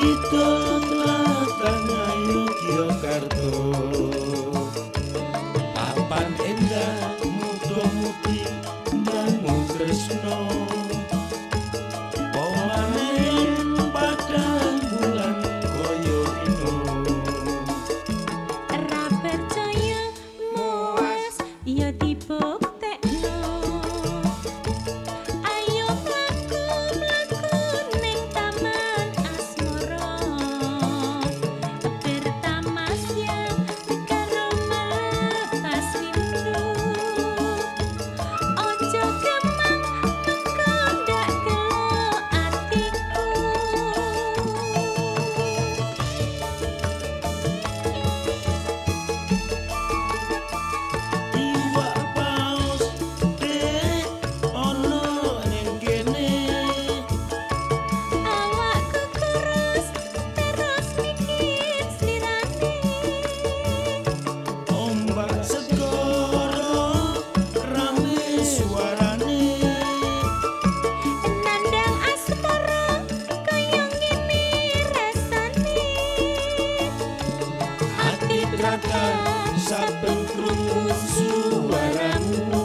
kita matang ayo kira kartu papan endah mudo mudi mangu kresno pomanen padang bulan koyo ino ra percaya muas ya tipe mata saben suaramu.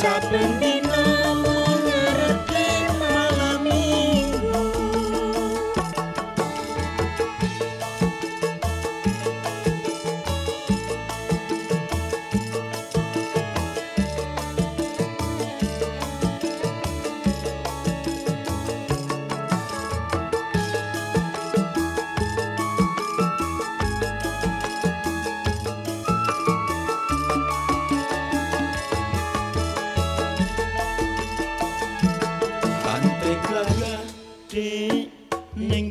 Saben dinamu Ning